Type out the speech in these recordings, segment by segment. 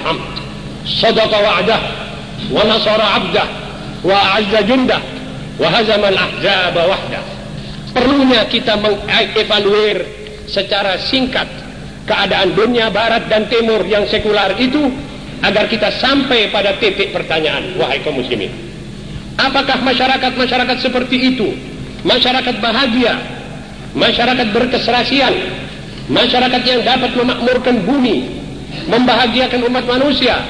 Hamd. Sadaqa wa'dah wa nasara 'abdah wa a'azza jundah wa hazama al-ahzaba wahdah. Perlunya kita mengevaluir secara singkat keadaan dunia barat dan timur yang sekular itu agar kita sampai pada titik pertanyaan wahai kaum muslimin. Apakah masyarakat-masyarakat seperti itu masyarakat bahagia, masyarakat berkeserasian, masyarakat yang dapat memakmurkan bumi, membahagiakan umat manusia,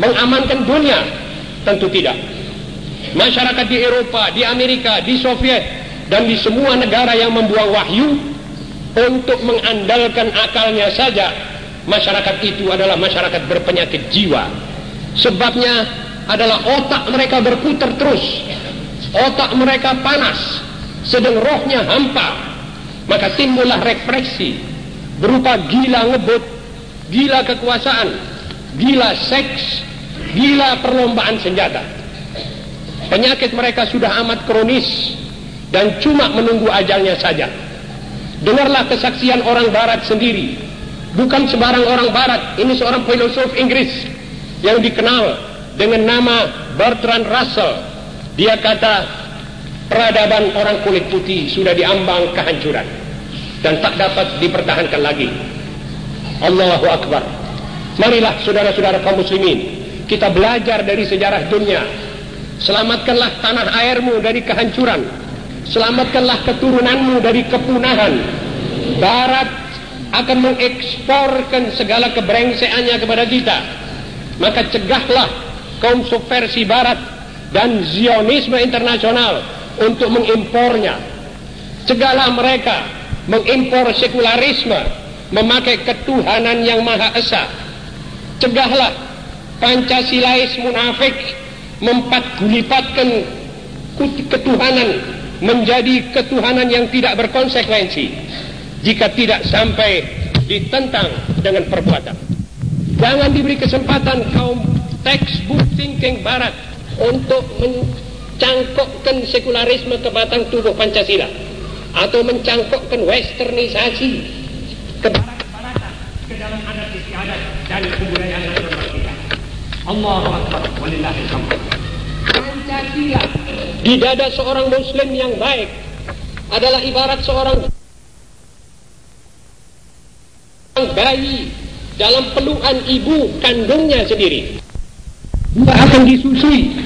mengamankan dunia? Tentu tidak. Masyarakat di Eropa, di Amerika, di Soviet, dan di semua negara yang membuang wahyu untuk mengandalkan akalnya saja, masyarakat itu adalah masyarakat berpenyakit jiwa. Sebabnya adalah otak mereka berputar terus, otak mereka panas, sedang rohnya hampa, maka timbullah represi berupa gila ngebut, gila kekuasaan, gila seks, gila perlombaan senjata. Penyakit mereka sudah amat kronis dan cuma menunggu ajalnya saja. Dengarlah kesaksian orang barat sendiri. Bukan sebarang orang barat, ini seorang filosof Inggris yang dikenal dengan nama Bertrand Russell. Dia kata, peradaban orang kulit putih sudah diambang kehancuran dan tak dapat dipertahankan lagi. Allahu Akbar. Marilah saudara-saudara kaum muslimin, kita belajar dari sejarah dunia. Selamatkanlah tanah airmu dari kehancuran. Selamatkanlah keturunanmu dari kepunahan. Barat akan mengeksporkan segala kebrengseannya kepada kita. Maka cegahlah kaum subversi barat dan zionisme internasional untuk mengimpornya. Cegahlah mereka mengimpor sekularisme, memakai ketuhanan yang Maha Esa. Cegahlah Pancasilais munafik mempatgulipatkan ketuhanan menjadi ketuhanan yang tidak berkonsekuensi jika tidak sampai ditentang dengan perbuatan. Jangan diberi kesempatan kaum textbook thinking barat untuk mencangkokkan sekularisme ke batang tubuh Pancasila atau mencangkokkan westernisasi ke barat-baratan ke dalam adat istiadat dan kebudayaan nasional kita. Allahu Akbar walillahil hamd. Pancasila di dada seorang muslim yang baik adalah ibarat seorang bayi dalam pelukan ibu kandungnya sendiri. Dia akan disusui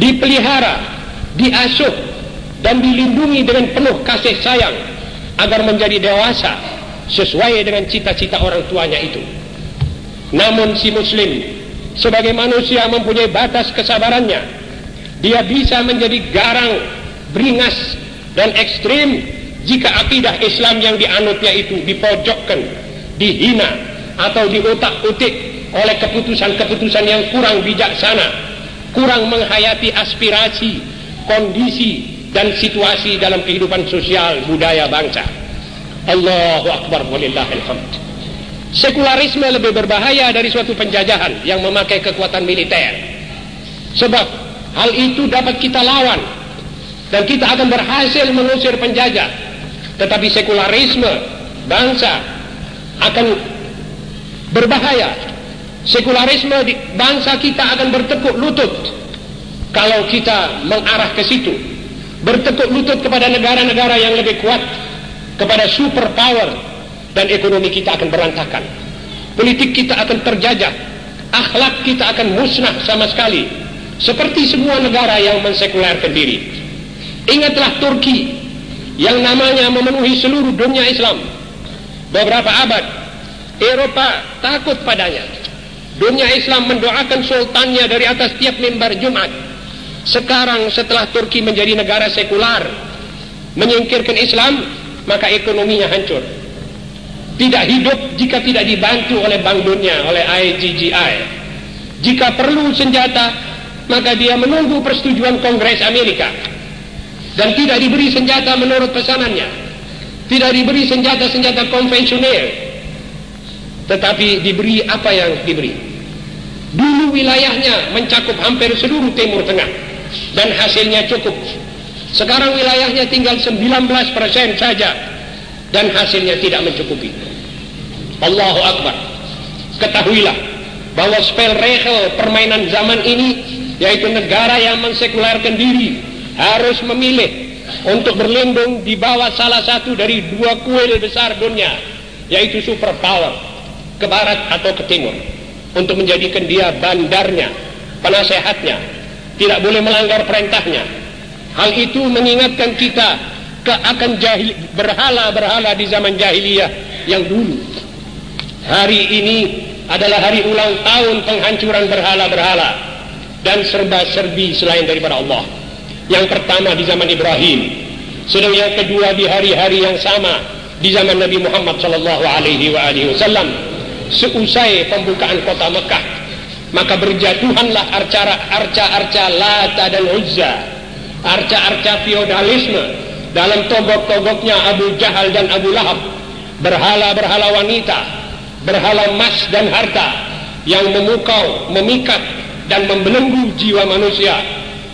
dipelihara, diasuh, dan dilindungi dengan penuh kasih sayang agar menjadi dewasa sesuai dengan cita-cita orang tuanya itu. Namun si muslim sebagai manusia mempunyai batas kesabarannya. Dia bisa menjadi garang, beringas, dan ekstrim jika akidah Islam yang dianutnya itu dipojokkan, dihina, atau diotak-utik oleh keputusan-keputusan yang kurang bijaksana kurang menghayati aspirasi, kondisi, dan situasi dalam kehidupan sosial budaya bangsa. Allahu Akbar walillahil hamd. Sekularisme lebih berbahaya dari suatu penjajahan yang memakai kekuatan militer. Sebab hal itu dapat kita lawan dan kita akan berhasil mengusir penjajah. Tetapi sekularisme bangsa akan berbahaya sekularisme di bangsa kita akan bertekuk lutut kalau kita mengarah ke situ bertekuk lutut kepada negara-negara yang lebih kuat kepada super power dan ekonomi kita akan berantakan. Politik kita akan terjajah. Akhlak kita akan musnah sama sekali. Seperti semua negara yang mensekulerkan diri. Ingatlah Turki yang namanya memenuhi seluruh dunia Islam. Beberapa abad Eropa takut padanya. Dunia Islam mendoakan sultannya dari atas tiap mimbar Jumat. Sekarang setelah Turki menjadi negara sekular, menyingkirkan Islam, maka ekonominya hancur. Tidak hidup jika tidak dibantu oleh Bank Dunia, oleh IGGI. Jika perlu senjata, maka dia menunggu persetujuan Kongres Amerika. Dan tidak diberi senjata menurut pesanannya. Tidak diberi senjata-senjata konvensional. Tetapi diberi apa yang diberi. Dulu wilayahnya mencakup hampir seluruh Timur Tengah dan hasilnya cukup. Sekarang wilayahnya tinggal 19% saja dan hasilnya tidak mencukupi. Allahu Akbar. Ketahuilah bahwa spelregel permainan zaman ini yaitu negara yang mensekularkan diri harus memilih untuk berlindung di bawah salah satu dari dua kuil besar dunia yaitu superpower ke barat atau ke timur untuk menjadikan dia bandarnya penasehatnya tidak boleh melanggar perintahnya. Hal itu mengingatkan kita ke akan jahil berhala-berhala di zaman jahiliyah yang dulu. Hari ini adalah hari ulang tahun penghancuran berhala-berhala dan serba-serbi selain daripada Allah. Yang pertama di zaman Ibrahim, sedang yang kedua di hari-hari yang sama di zaman Nabi Muhammad sallallahu alaihi wasallam seusai pembukaan kota Mekah maka berjatuhanlah arca-arca Lata dan Uzza arca-arca feodalisme dalam togok-togoknya Abu Jahal dan Abu Lahab berhala-berhala wanita berhala emas dan harta yang memukau, memikat dan membelenggu jiwa manusia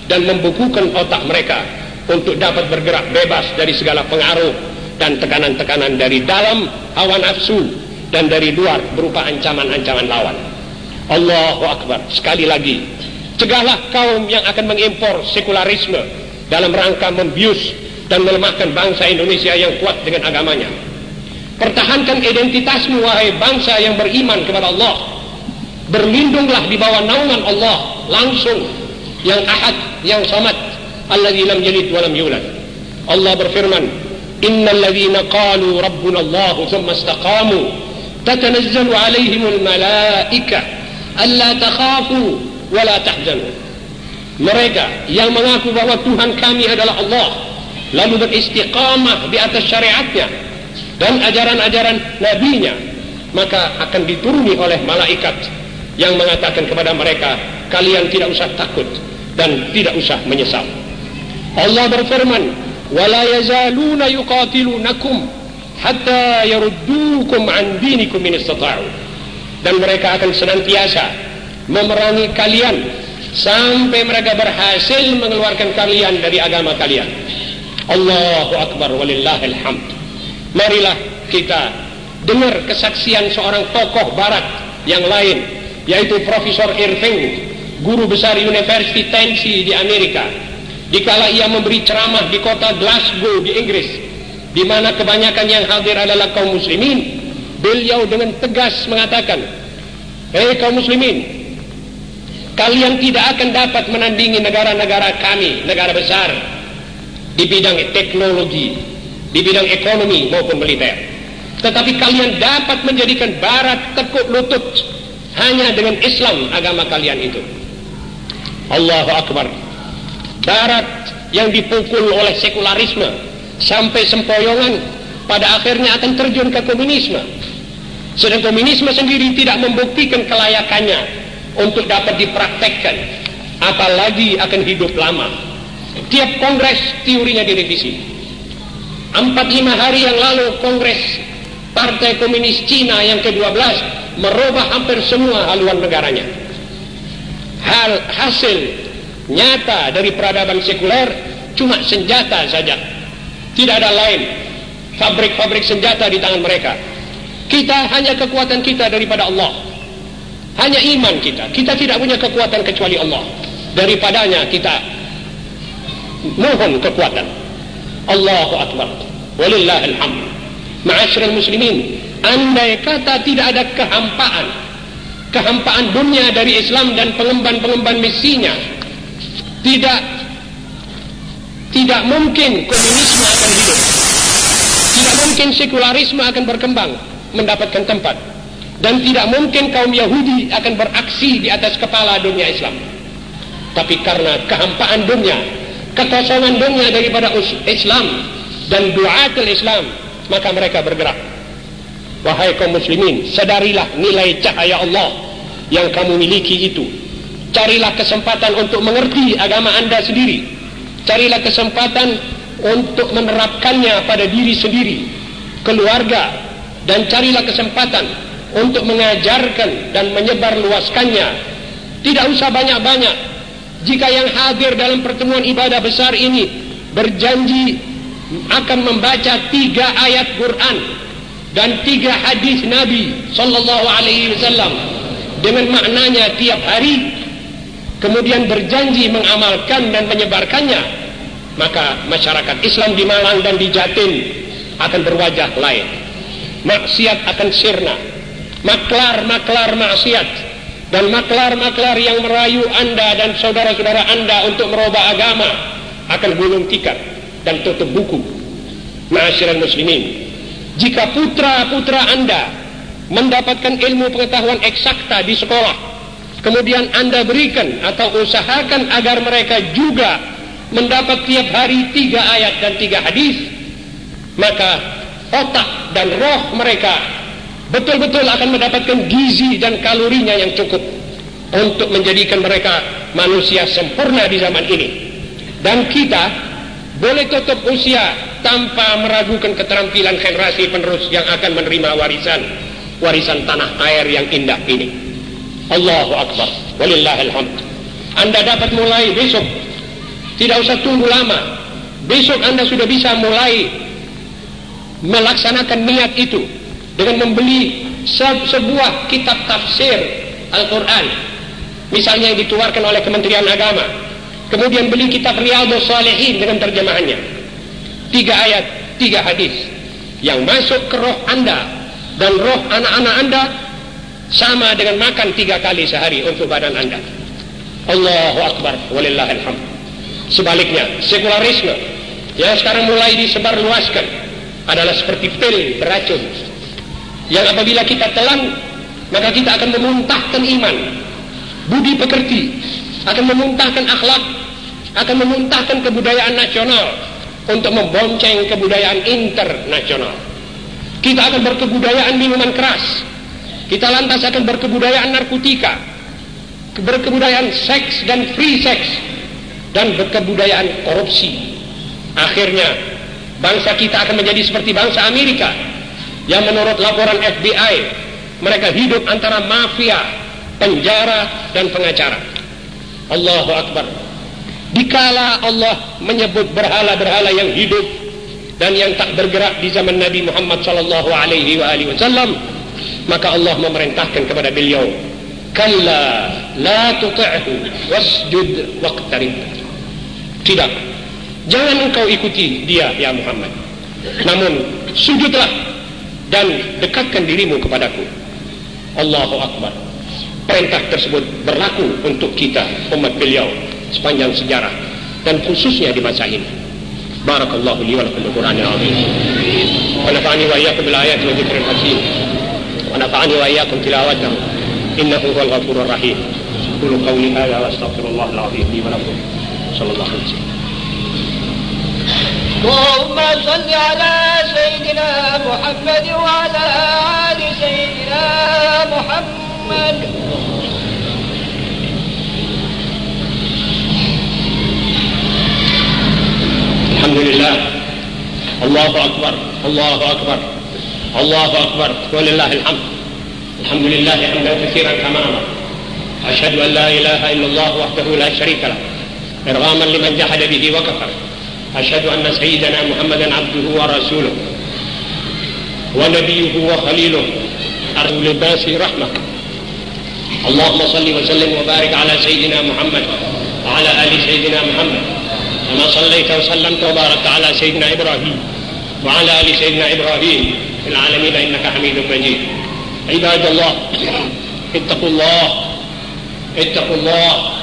dan membukukan otak mereka untuk dapat bergerak bebas dari segala pengaruh dan tekanan-tekanan dari dalam hawa nafsu dan dari luar berupa ancaman-ancaman lawan. Allahu Akbar. Sekali lagi, cegahlah kaum yang akan mengimpor sekularisme dalam rangka membius dan melemahkan bangsa Indonesia yang kuat dengan agamanya. Pertahankan identitasmu wahai bangsa yang beriman kepada Allah. Berlindunglah di bawah naungan Allah langsung yang ahad, yang samad, alladzi lam yalid wa lam yulad. Allah berfirman, "Innal ladzina qalu rabbuna Allah thumma istaqamu tatanazzalu 'alaihimul malaika alla takhafu tahzanu." Mereka yang mengaku bahwa Tuhan kami adalah Allah lalu beristiqamah di atas syariatnya dan ajaran-ajaran nabinya maka akan dituruni oleh malaikat yang mengatakan kepada mereka kalian tidak usah takut dan tidak usah menyesal Allah berfirman yazaluna yuqatilunakum hatta yaruddukum an dinikum in istata'u dan mereka akan senantiasa memerangi kalian sampai mereka berhasil mengeluarkan kalian dari agama kalian. Allahu akbar walillahil hamd. Marilah kita dengar kesaksian seorang tokoh barat yang lain yaitu Profesor Irving guru besar University Tennessee di Amerika. Dikala ia memberi ceramah di kota Glasgow di Inggris di mana kebanyakan yang hadir adalah kaum muslimin beliau dengan tegas mengatakan hei kaum muslimin kalian tidak akan dapat menandingi negara-negara kami negara besar di bidang teknologi di bidang ekonomi maupun militer. Tetapi kalian dapat menjadikan barat tekuk lutut hanya dengan Islam agama kalian itu. Allahu Akbar. Barat yang dipukul oleh sekularisme sampai sempoyongan pada akhirnya akan terjun ke komunisme. Sedang komunisme sendiri tidak membuktikan kelayakannya untuk dapat dipraktekkan. Apalagi akan hidup lama. Tiap kongres teorinya direvisi. Empat lima hari yang lalu Kongres Partai Komunis Cina yang ke-12 merubah hampir semua haluan negaranya. Hal hasil nyata dari peradaban sekuler cuma senjata saja. Tidak ada lain. Fabrik-fabrik senjata di tangan mereka. Kita hanya kekuatan kita daripada Allah. Hanya iman kita. Kita tidak punya kekuatan kecuali Allah. Daripadanya kita mohon kekuatan. Allahu Akbar. Walillahil hamd. Ma'asyiral muslimin, andai kata tidak ada kehampaan, kehampaan dunia dari Islam dan pengemban-pengemban misinya, tidak tidak mungkin komunisme akan hidup. Tidak mungkin sekularisme akan berkembang, mendapatkan tempat. Dan tidak mungkin kaum Yahudi akan beraksi di atas kepala dunia Islam. Tapi karena kehampaan dunia, kekosongan dunia daripada Islam dan duatul Islam maka mereka bergerak wahai kaum muslimin sadarilah nilai cahaya Allah yang kamu miliki itu carilah kesempatan untuk mengerti agama anda sendiri carilah kesempatan untuk menerapkannya pada diri sendiri keluarga dan carilah kesempatan untuk mengajarkan dan menyebar luaskannya tidak usah banyak-banyak. Jika yang hadir dalam pertemuan ibadah besar ini berjanji akan membaca tiga ayat Quran dan tiga hadis Nabi sallallahu alaihi wasallam dengan maknanya tiap hari kemudian berjanji mengamalkan dan menyebarkannya maka masyarakat Islam di Malang dan di Jatim akan berwajah lain maksiat akan sirna. Maklar-maklar maksiat. Dan maklar-maklar yang merayu anda dan saudara-saudara anda untuk merubah agama akan gulung tikar dan tutup buku. Ma'asyiral muslimin jika putra-putra anda mendapatkan ilmu pengetahuan eksakta di sekolah, kemudian anda berikan atau usahakan agar mereka juga mendapat tiap hari tiga ayat dan tiga hadis, maka otak dan roh mereka betul-betul akan mendapatkan gizi dan kalorinya yang cukup untuk menjadikan mereka manusia sempurna di zaman ini. Dan kita boleh tutup usia tanpa meragukan keterampilan generasi penerus yang akan menerima warisan warisan tanah air yang indah ini. Allahu Akbar. Walillahilhamd anda dapat mulai besok. Tidak usah tunggu lama. Besok anda sudah bisa mulai melaksanakan niat itu dengan membeli sebuah kitab tafsir Al-Quran. Misalnya yang dituarkan oleh Kementerian Agama. Kemudian beli kitab Riyadus Salihin dengan terjemahannya. Tiga ayat, tiga hadis. Yang masuk ke roh anda dan roh anak-anak anda sama dengan makan tiga kali sehari untuk badan anda. Allahu Akbar, walillahilhamd. Sebaliknya, sekularisme. Yang sekarang mulai disebarluaskan adalah seperti pil beracun yang apabila kita telan maka kita akan memuntahkan iman budi pekerti akan memuntahkan akhlak akan memuntahkan kebudayaan nasional untuk membonceng kebudayaan internasional. Kita akan berkebudayaan minuman keras. Kita lantas akan berkebudayaan narkotika, berkebudayaan seks dan free sex, dan berkebudayaan korupsi. Akhirnya, bangsa kita akan menjadi seperti bangsa Amerika, yang menurut laporan FBI, mereka hidup antara mafia, penjara, dan pengacara. Allahu Akbar. Dikala Allah menyebut berhala-berhala yang hidup dan yang tak bergerak di zaman Nabi Muhammad sallallahu alaihi wasallam, maka Allah memerintahkan kepada beliau, "Kalla la tuti'hu wasjud waqtarib." Tidak. Jangan engkau ikuti dia ya Muhammad. Namun sujudlah dan dekatkan dirimu kepadaku. Allahu Akbar. Perintah tersebut berlaku untuk kita umat beliau sepanjang sejarah dan khususnya di masa ini. Barakallahu li wa lakum bil Qur'anil azim. Wa nafa'ani wa iyyakum bil ayati wa dzikril hakim. Wa nafa'ani wa iyyakum tilawatahu. Innahu huwal ghafurur rahim. Qulu qawli hadha wa astaghfirullahal azim li wa lakum. Sallallahu alaihi wasallam. اللهم صل على سيدنا محمد وعلى آل سيدنا محمد. الحمد لله. الله أكبر. الله أكبر. الله أكبر. ولله الحمد. الحمد لله حمدا كثيرا كما أمر أشهد أن لا إله إلا الله وحده لا شريك له. إرغاما لمن جحد به وكفر. أشهد أن سيدنا محمدا عبده ورسوله ونبيه وخليله أرسل الناس رحمة. اللهم صل وسلم وبارك على سيدنا محمد وعلى آل سيدنا محمد كما صليت وسلمت وباركت على سيدنا إبراهيم وعلى آل سيدنا إبراهيم في العالمين إنك حميد مجيد. عباد الله اتقوا الله اتقوا الله.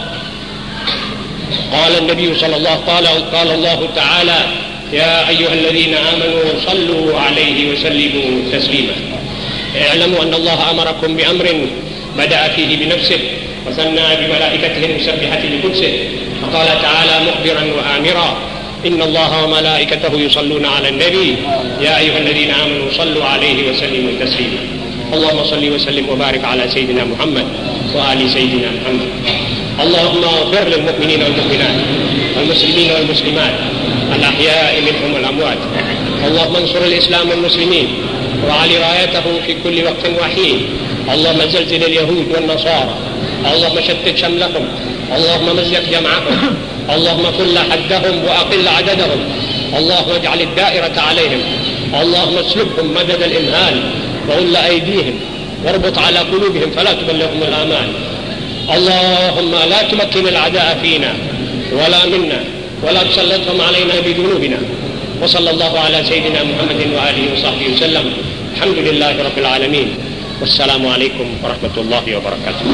قال النبي صلى الله قال قال الله تعالى يا أيها الذين آمنوا صلوا عليه وسلموا تسليما. اعلموا أن الله أمركم بأمر بدأ فيه بنفسه وثنى بملائكته المسبحة بقدسه. فقال تعالى مخبرا وآمرا إن الله وملائكته يصلون على النبي. يا أيها الذين آمنوا صلوا عليه وسلموا تسليما. اللهم صل وسلم وبارك على سيدنا محمد وآل سيدنا محمد. اللهم اغفر للمؤمنين والمؤمنات والمسلمين والمسلمات الأحياء منهم والأموات. اللهم انصر الإسلام والمسلمين وعلي رايتهم في كل وقت وحين. اللهم زلزل اليهود والنصارى. اللهم شتت شملهم. اللهم مزق جمعهم. اللهم كل حدهم وأقل عددهم. اللهم اجعل الدائرة عليهم. اللهم اسلبهم مدد الإمهال وغل أيديهم واربط على قلوبهم فلا تبلغهم الآمال اللهم لا تمكن الأعداء فينا ولا منا ولا تسلطهم علينا بذنوبنا. وصلى الله على سيدنا محمد وآله وصحبه وسلم. الحمد لله رب العالمين. والسلام عليكم ورحمة الله وبركاته.